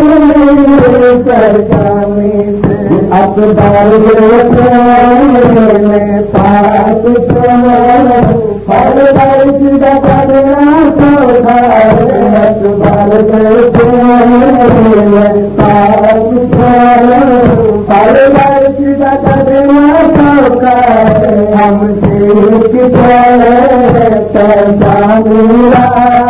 भाई भले भाई नचा